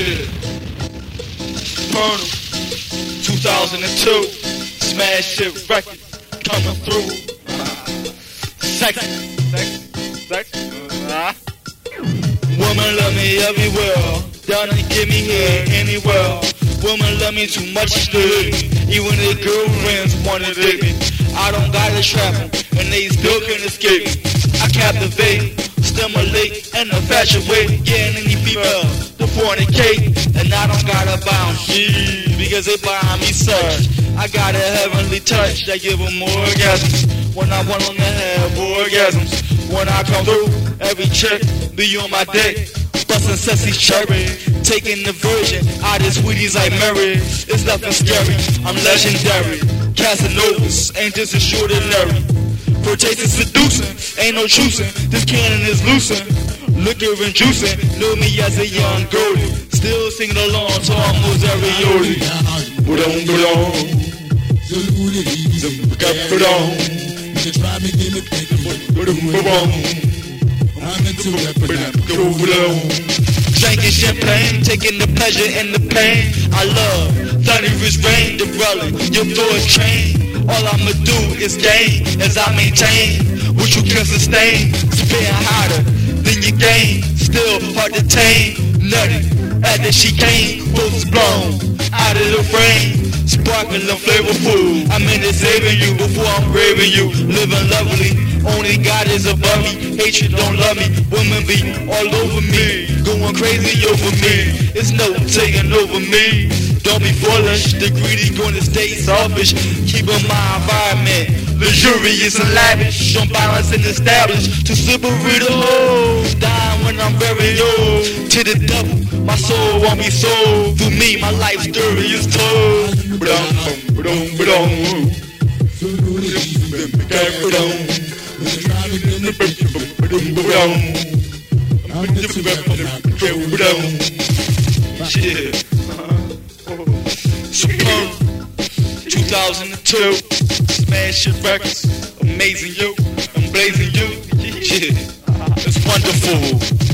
Colonel, 2002, smash hit record coming through. Sexy, sexy. Uh, Woman love me everywhere, and give me here anywhere. Woman love me too much still, even their girlfriends wanna date me. I don't gotta trap them, and they still can't escape me. I captivate, stimulate, and infatuate, getting any female to fornicate, and I don't gotta bounce, because they buy me such. I got a heavenly touch that give them orgasms when I want them to have orgasms. When I come through, every chick be on my dick, bustin' sexy cherry, taking the virgin out of sweeties like Mary. It's nothing scary, I'm legendary. Casanovas ain't just extraordinary. Flirtation seducing, ain't no choosing. This cannon is Liquor and juicing, knew me as a young girlie. Still singing along to almost every yoli. Ba-dum, ba-dum, ba-dum, ba-dum, ba-dum. Drinking champagne, taking the pleasure and the pain. I love thunderous rain, the relic, your thought train. All I'ma do is gain as I maintain what you can sustain. Spitting harder than your game, still hard to tame. Nutty, after she came, both blown out of the frame. Sparkling flavorful. I'm in it saving you before I'm raving you. Living lovely. Only God is above me. Hatred don't love me. Women be all over me. Going crazy over me. It's no taking over me. Don't be foolish. The greedy gonna stay selfish. Keep Keeping my environment luxurious and lavish. On balance and established. To separate the. Old. To the devil. My soul won't be sold. Through me, my life story is told. Shit. Superb. 2002. Smash your records. Amazing you. I'm blazing you. Yeah. It's wonderful.